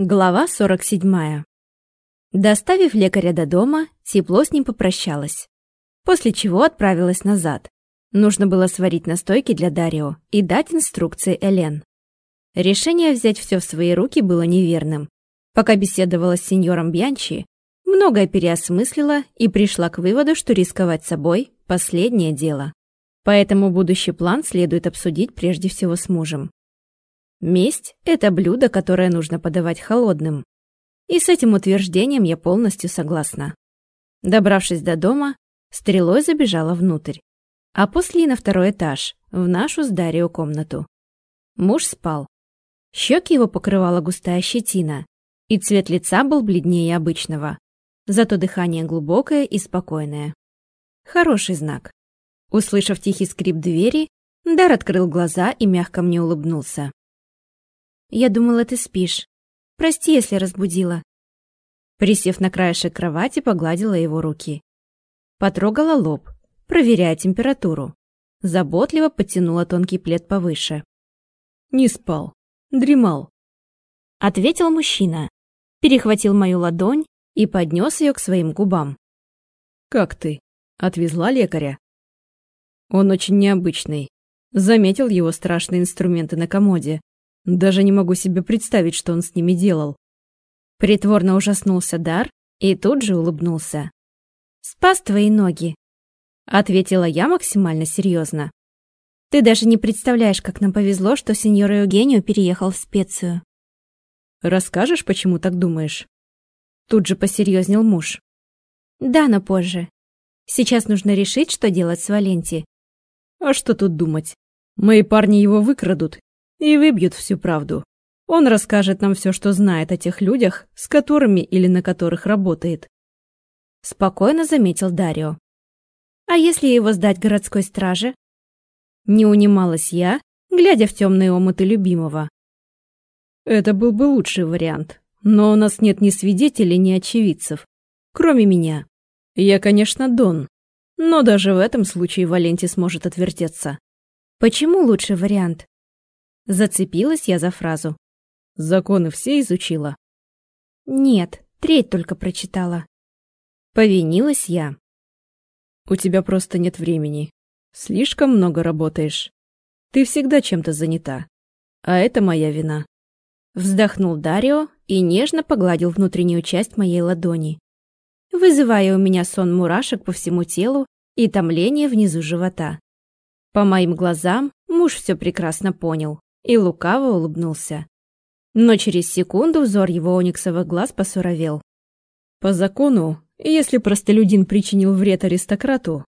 Глава 47. Доставив лекаря до дома, тепло с ним попрощалась. После чего отправилась назад. Нужно было сварить настойки для Дарио и дать инструкции Элен. Решение взять все в свои руки было неверным. Пока беседовала с сеньором Бьянчи, многое переосмыслила и пришла к выводу, что рисковать собой – последнее дело. Поэтому будущий план следует обсудить прежде всего с мужем. Месть – это блюдо, которое нужно подавать холодным. И с этим утверждением я полностью согласна. Добравшись до дома, стрелой забежала внутрь, а после и на второй этаж, в нашу с Дарио комнату. Муж спал. Щеки его покрывала густая щетина, и цвет лица был бледнее обычного, зато дыхание глубокое и спокойное. Хороший знак. Услышав тихий скрип двери, Дар открыл глаза и мягко мне улыбнулся. Я думала, ты спишь. Прости, если разбудила. Присев на краешек кровати, погладила его руки. Потрогала лоб, проверяя температуру. Заботливо подтянула тонкий плед повыше. «Не спал. Дремал», — ответил мужчина. Перехватил мою ладонь и поднес ее к своим губам. «Как ты? Отвезла лекаря?» Он очень необычный. Заметил его страшные инструменты на комоде. Даже не могу себе представить, что он с ними делал. Притворно ужаснулся Дар и тут же улыбнулся. «Спас твои ноги», — ответила я максимально серьезно. «Ты даже не представляешь, как нам повезло, что сеньор Евгению переехал в специю». «Расскажешь, почему так думаешь?» Тут же посерьезнел муж. «Да, но позже. Сейчас нужно решить, что делать с Валенти». «А что тут думать? Мои парни его выкрадут и выбьют всю правду. Он расскажет нам все, что знает о тех людях, с которыми или на которых работает. Спокойно заметил Дарио. А если его сдать городской страже? Не унималась я, глядя в темные омуты любимого. Это был бы лучший вариант, но у нас нет ни свидетелей, ни очевидцев, кроме меня. Я, конечно, Дон, но даже в этом случае Валенти сможет отвертеться. Почему лучший вариант? Зацепилась я за фразу. Законы все изучила? Нет, треть только прочитала. Повинилась я. У тебя просто нет времени. Слишком много работаешь. Ты всегда чем-то занята. А это моя вина. Вздохнул Дарио и нежно погладил внутреннюю часть моей ладони, вызывая у меня сон мурашек по всему телу и томление внизу живота. По моим глазам муж все прекрасно понял и лукаво улыбнулся. Но через секунду взор его ониксовых глаз посуровел. По закону, если простолюдин причинил вред аристократу,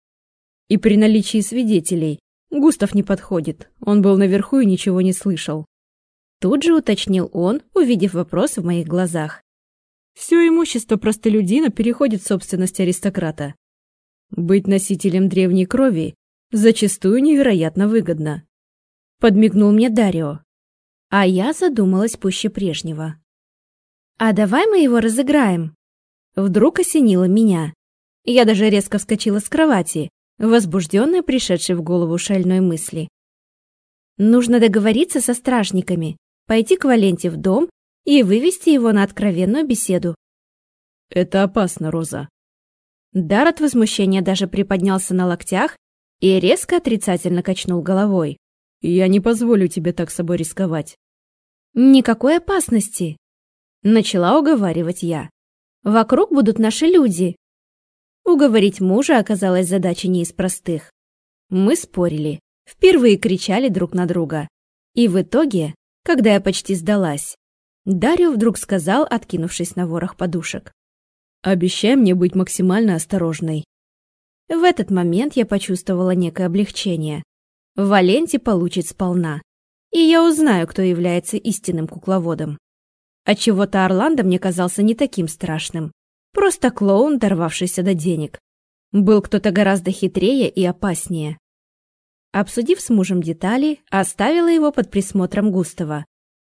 и при наличии свидетелей, Густав не подходит, он был наверху и ничего не слышал. Тут же уточнил он, увидев вопрос в моих глазах. Все имущество простолюдина переходит в собственность аристократа. Быть носителем древней крови зачастую невероятно выгодно подмигнул мне Дарио. А я задумалась пуще прежнего. А давай мы его разыграем. Вдруг осенило меня. Я даже резко вскочила с кровати, возбужденная пришедшей в голову шальной мысли. Нужно договориться со стражниками, пойти к Валенте в дом и вывести его на откровенную беседу. Это опасно, Роза. Дар от возмущения даже приподнялся на локтях и резко отрицательно качнул головой. Я не позволю тебе так собой рисковать. Никакой опасности. Начала уговаривать я. Вокруг будут наши люди. Уговорить мужа оказалась задачей не из простых. Мы спорили, впервые кричали друг на друга. И в итоге, когда я почти сдалась, Дарио вдруг сказал, откинувшись на ворох подушек. «Обещай мне быть максимально осторожной». В этот момент я почувствовала некое облегчение. Валенти получит сполна. И я узнаю, кто является истинным кукловодом. Отчего-то Орландо мне казался не таким страшным. Просто клоун, дорвавшийся до денег. Был кто-то гораздо хитрее и опаснее. Обсудив с мужем детали, оставила его под присмотром Густава.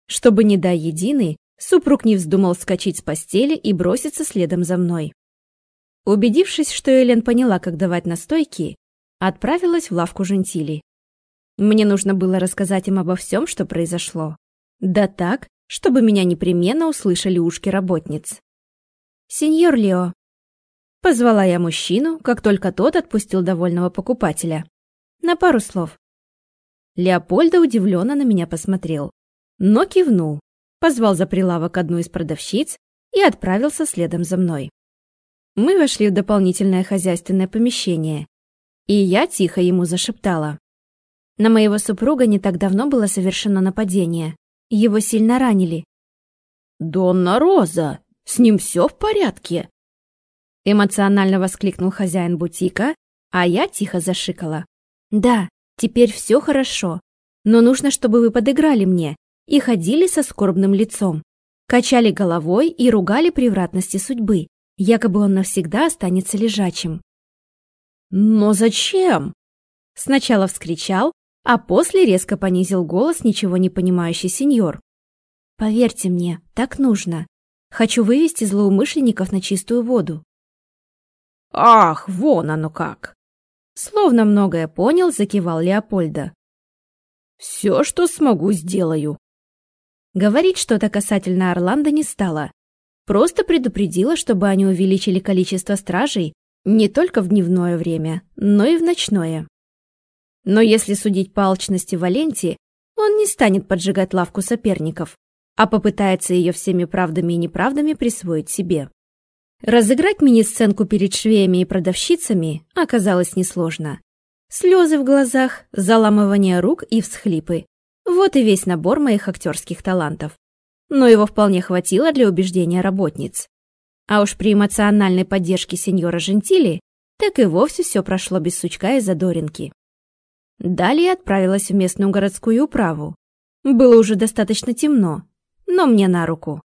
Чтобы, не дай единый, супруг не вздумал вскочить с постели и броситься следом за мной. Убедившись, что Элен поняла, как давать настойки, отправилась в лавку Жентили. Мне нужно было рассказать им обо всем, что произошло. Да так, чтобы меня непременно услышали ушки работниц. «Сеньор Лео», — позвала я мужчину, как только тот отпустил довольного покупателя. «На пару слов». Леопольда удивленно на меня посмотрел, но кивнул, позвал за прилавок одну из продавщиц и отправился следом за мной. Мы вошли в дополнительное хозяйственное помещение, и я тихо ему зашептала. На моего супруга не так давно было совершено нападение. Его сильно ранили. «Донна Роза, с ним все в порядке?» Эмоционально воскликнул хозяин бутика, а я тихо зашикала. «Да, теперь все хорошо, но нужно, чтобы вы подыграли мне и ходили со скорбным лицом, качали головой и ругали превратности судьбы, якобы он навсегда останется лежачим». «Но зачем?» Сначала вскричал, а после резко понизил голос ничего не понимающий сеньор. «Поверьте мне, так нужно. Хочу вывести злоумышленников на чистую воду». «Ах, вон оно как!» Словно многое понял, закивал Леопольда. «Все, что смогу, сделаю». Говорить что-то касательно Орландо не стала. Просто предупредила, чтобы они увеличили количество стражей не только в дневное время, но и в ночное. Но если судить по алчности Валенти, он не станет поджигать лавку соперников, а попытается ее всеми правдами и неправдами присвоить себе. Разыграть мини-сценку перед швеями и продавщицами оказалось несложно. Слезы в глазах, заламывание рук и всхлипы. Вот и весь набор моих актерских талантов. Но его вполне хватило для убеждения работниц. А уж при эмоциональной поддержке сеньора Жентили так и вовсе все прошло без сучка и задоринки. Далее отправилась в местную городскую управу. Было уже достаточно темно, но мне на руку.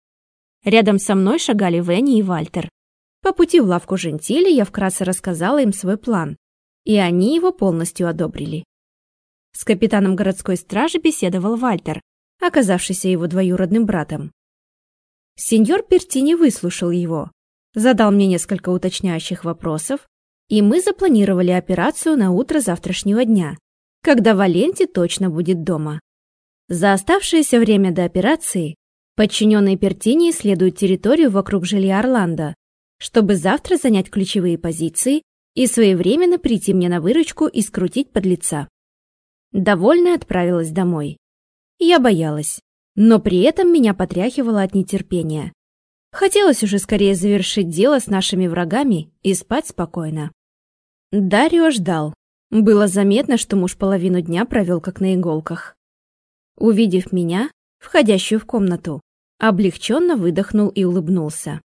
Рядом со мной шагали Венни и Вальтер. По пути в лавку Жентили я вкратце рассказала им свой план, и они его полностью одобрили. С капитаном городской стражи беседовал Вальтер, оказавшийся его двоюродным братом. Сеньор Пертини выслушал его, задал мне несколько уточняющих вопросов, и мы запланировали операцию на утро завтрашнего дня, когда Валенти точно будет дома. За оставшееся время до операции подчиненные Пертини исследуют территорию вокруг жилья Орландо, чтобы завтра занять ключевые позиции и своевременно прийти мне на выручку и скрутить подлеца. Довольная отправилась домой. Я боялась, но при этом меня потряхивало от нетерпения. Хотелось уже скорее завершить дело с нашими врагами и спать спокойно. Дарио ждал, было заметно, что муж половину дня провел как на иголках. Увидев меня, входящую в комнату, облегченно выдохнул и улыбнулся.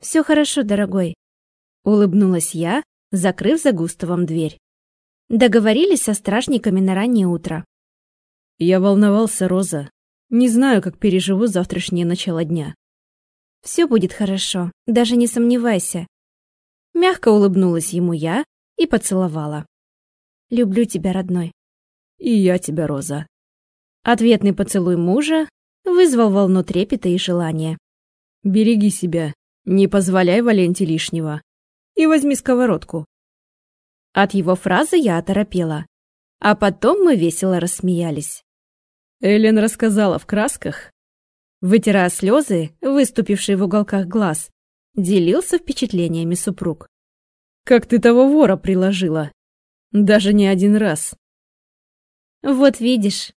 «Все хорошо, дорогой», — улыбнулась я, закрыв за Густавом дверь. Договорились со стражниками на раннее утро. Я волновался, Роза. Не знаю, как переживу завтрашнее начало дня. Все будет хорошо, даже не сомневайся. Мягко улыбнулась ему я и поцеловала. Люблю тебя, родной. И я тебя, Роза. Ответный поцелуй мужа вызвал волну трепета и желания. Береги себя, не позволяй Валенте лишнего. И возьми сковородку. От его фразы я оторопела. А потом мы весело рассмеялись. Эллен рассказала в красках. Вытирая слезы, выступившие в уголках глаз, делился впечатлениями супруг. «Как ты того вора приложила!» Даже не один раз. Вот видишь,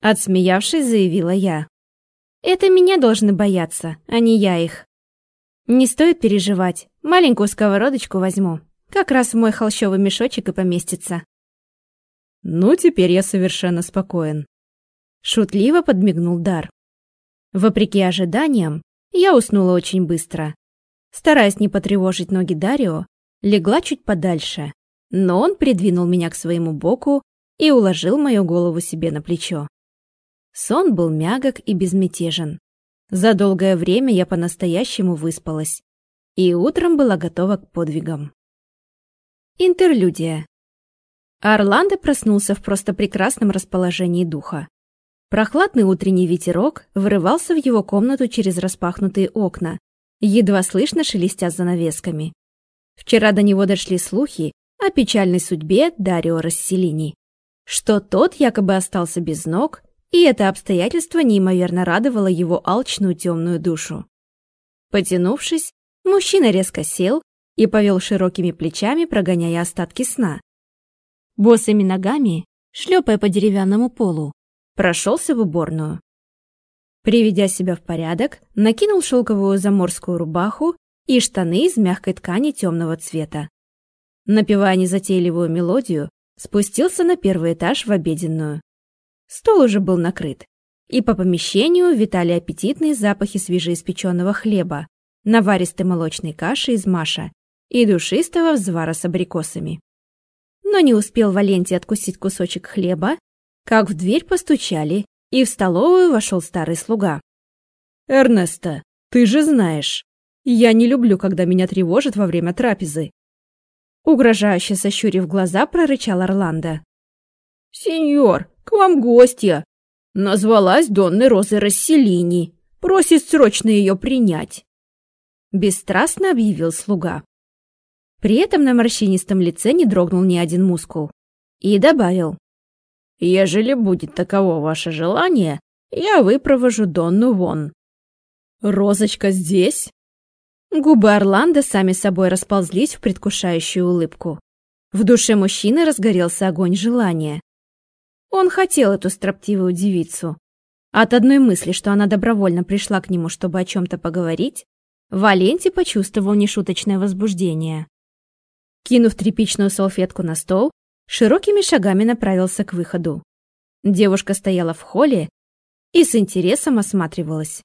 отсмеявшись, заявила я. Это меня должны бояться, а не я их. Не стоит переживать, маленькую сковородочку возьму. Как раз в мой холщовый мешочек и поместится. Ну, теперь я совершенно спокоен. Шутливо подмигнул Дар. Вопреки ожиданиям, я уснула очень быстро. Стараясь не потревожить ноги Дарио, легла чуть подальше, но он придвинул меня к своему боку и уложил мою голову себе на плечо. Сон был мягок и безмятежен. За долгое время я по-настоящему выспалась и утром была готова к подвигам. Интерлюдия. Орландо проснулся в просто прекрасном расположении духа. Прохладный утренний ветерок вырывался в его комнату через распахнутые окна, едва слышно шелестя занавесками. Вчера до него дошли слухи, о печальной судьбе Дарио Расселини, что тот якобы остался без ног и это обстоятельство неимоверно радовало его алчную темную душу. Потянувшись, мужчина резко сел и повел широкими плечами, прогоняя остатки сна. Босыми ногами, шлепая по деревянному полу, прошелся в уборную. Приведя себя в порядок, накинул шелковую заморскую рубаху и штаны из мягкой ткани темного цвета. Напевая незатейливую мелодию, спустился на первый этаж в обеденную. Стол уже был накрыт, и по помещению витали аппетитные запахи свежеиспеченного хлеба, наваристой молочной каши из маша и душистого взвара с абрикосами. Но не успел Валентий откусить кусочек хлеба, как в дверь постучали, и в столовую вошел старый слуга. «Эрнеста, ты же знаешь, я не люблю, когда меня тревожат во время трапезы». Угрожающе сощурив глаза, прорычал Орландо. «Сеньор, к вам гостья. Назвалась Донной Розой Расселини. Просит срочно ее принять. Бесстрастно объявил слуга. При этом на морщинистом лице не дрогнул ни один мускул. И добавил. «Ежели будет таково ваше желание, я выпровожу Донну вон». «Розочка здесь?» Губы Орландо сами собой расползлись в предвкушающую улыбку. В душе мужчины разгорелся огонь желания. Он хотел эту строптивую девицу. От одной мысли, что она добровольно пришла к нему, чтобы о чем-то поговорить, Валенти почувствовал нешуточное возбуждение. Кинув тряпичную салфетку на стол, широкими шагами направился к выходу. Девушка стояла в холле и с интересом осматривалась.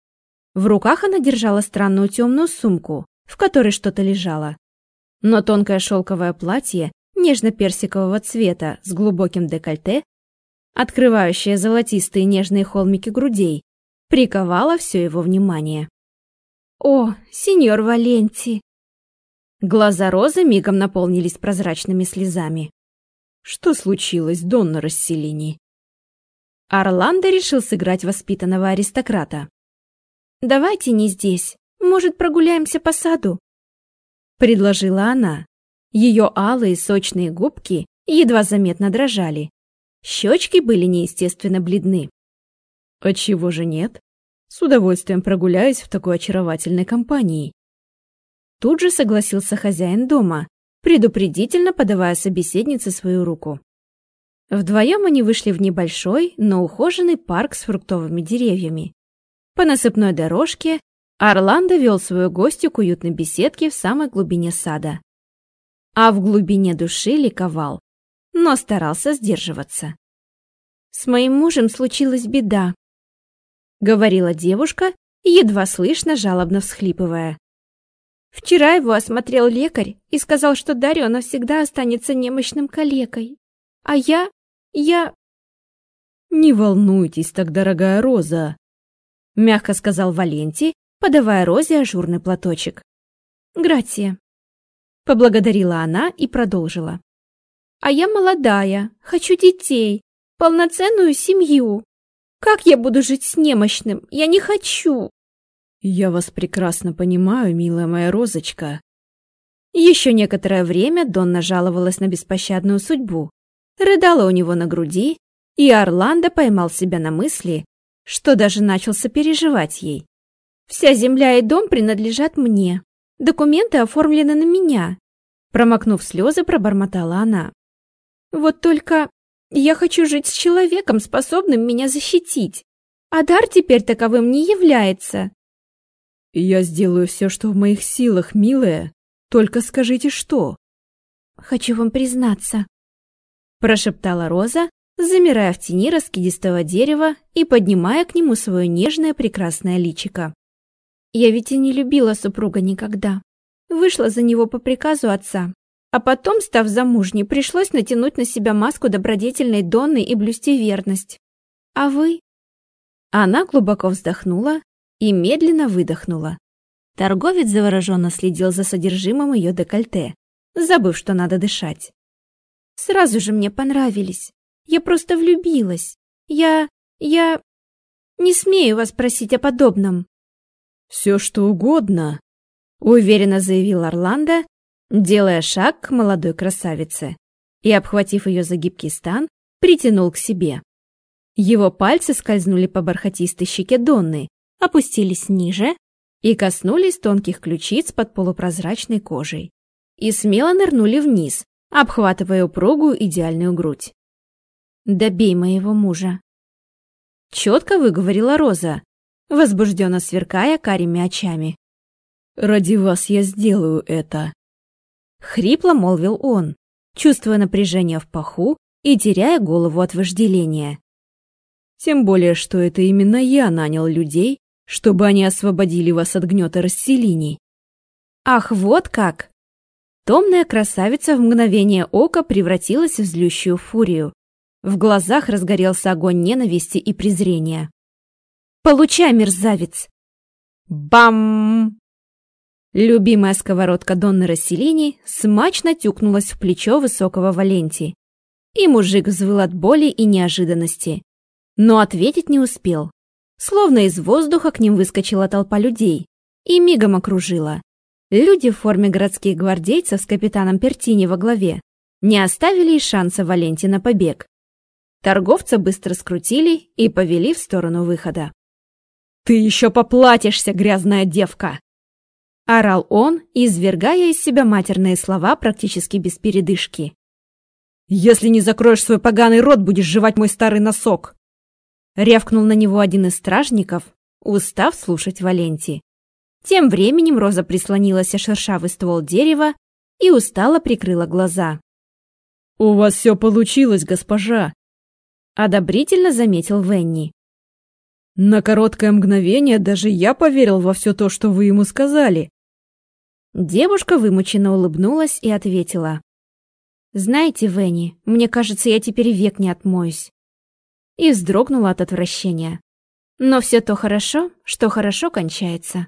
В руках она держала странную темную сумку, в которой что-то лежало. Но тонкое шелковое платье нежно-персикового цвета с глубоким декольте открывающая золотистые нежные холмики грудей, приковала все его внимание. «О, сеньор Валенти!» Глаза Розы мигом наполнились прозрачными слезами. «Что случилось, Донна Расселини?» Орландо решил сыграть воспитанного аристократа. «Давайте не здесь. Может, прогуляемся по саду?» Предложила она. Ее алые сочные губки едва заметно дрожали. Щечки были неестественно бледны. Отчего же нет? С удовольствием прогуляюсь в такой очаровательной компании. Тут же согласился хозяин дома, предупредительно подавая собеседнице свою руку. Вдвоем они вышли в небольшой, но ухоженный парк с фруктовыми деревьями. По насыпной дорожке Орландо вел свою гостью к уютной беседке в самой глубине сада. А в глубине души ликовал, но старался сдерживаться. «С моим мужем случилась беда», — говорила девушка, едва слышно, жалобно всхлипывая. «Вчера его осмотрел лекарь и сказал, что Дарио навсегда останется немощным калекой. А я... я...» «Не волнуйтесь так, дорогая Роза», — мягко сказал Валенти, подавая Розе ажурный платочек. «Грация», — поблагодарила она и продолжила. А я молодая, хочу детей, полноценную семью. Как я буду жить с немощным? Я не хочу. Я вас прекрасно понимаю, милая моя розочка. Еще некоторое время Донна жаловалась на беспощадную судьбу, рыдала у него на груди, и Орландо поймал себя на мысли, что даже начал сопереживать ей. «Вся земля и дом принадлежат мне. Документы оформлены на меня», промокнув слезы, пробормотала она. Вот только я хочу жить с человеком, способным меня защитить. А дар теперь таковым не является. Я сделаю все, что в моих силах, милая. Только скажите, что. Хочу вам признаться. Прошептала Роза, замирая в тени раскидистого дерева и поднимая к нему свое нежное прекрасное личико. Я ведь и не любила супруга никогда. Вышла за него по приказу отца, а потом, став замужней, пришлось натянуть на себя маску добродетельной Донны и блюсти верность. А вы? Она глубоко вздохнула и медленно выдохнула. Торговец завороженно следил за содержимым ее декольте, забыв, что надо дышать. Сразу же мне понравились. Я просто влюбилась. Я... я... не смею вас просить о подобном. «Все, что угодно», — уверенно заявил Орландо, делая шаг к молодой красавице и, обхватив ее за гибкий стан, притянул к себе. Его пальцы скользнули по бархатистой щеке Донны, опустились ниже и коснулись тонких ключиц под полупрозрачной кожей. И смело нырнули вниз, обхватывая упругую идеальную грудь. «Добей моего мужа!» Четко выговорила Роза, возбужденно сверкая карими очами. «Ради вас я сделаю это!» Хрипло молвил он, чувствуя напряжение в паху и теряя голову от вожделения. «Тем более, что это именно я нанял людей, чтобы они освободили вас от гнета расселений». «Ах, вот как!» Томная красавица в мгновение ока превратилась в злющую фурию. В глазах разгорелся огонь ненависти и презрения. «Получай, мерзавец!» Бам! Любимая сковородка Донны Расселини смачно тюкнулась в плечо высокого Валенти. И мужик взвыл от боли и неожиданности. Но ответить не успел. Словно из воздуха к ним выскочила толпа людей и мигом окружила. Люди в форме городских гвардейцев с капитаном Пертини во главе не оставили и шанса Валенти на побег. Торговца быстро скрутили и повели в сторону выхода. «Ты еще поплатишься, грязная девка!» Орал он, извергая из себя матерные слова практически без передышки. «Если не закроешь свой поганый рот, будешь жевать мой старый носок!» Рявкнул на него один из стражников, устав слушать Валенти. Тем временем Роза прислонилась о шершавый ствол дерева и устало прикрыла глаза. «У вас все получилось, госпожа!» Одобрительно заметил Венни. На короткое мгновение даже я поверил во все то, что вы ему сказали. Девушка вымученно улыбнулась и ответила. «Знаете, Венни, мне кажется, я теперь век не отмоюсь». И вздрогнула от отвращения. «Но все то хорошо, что хорошо кончается».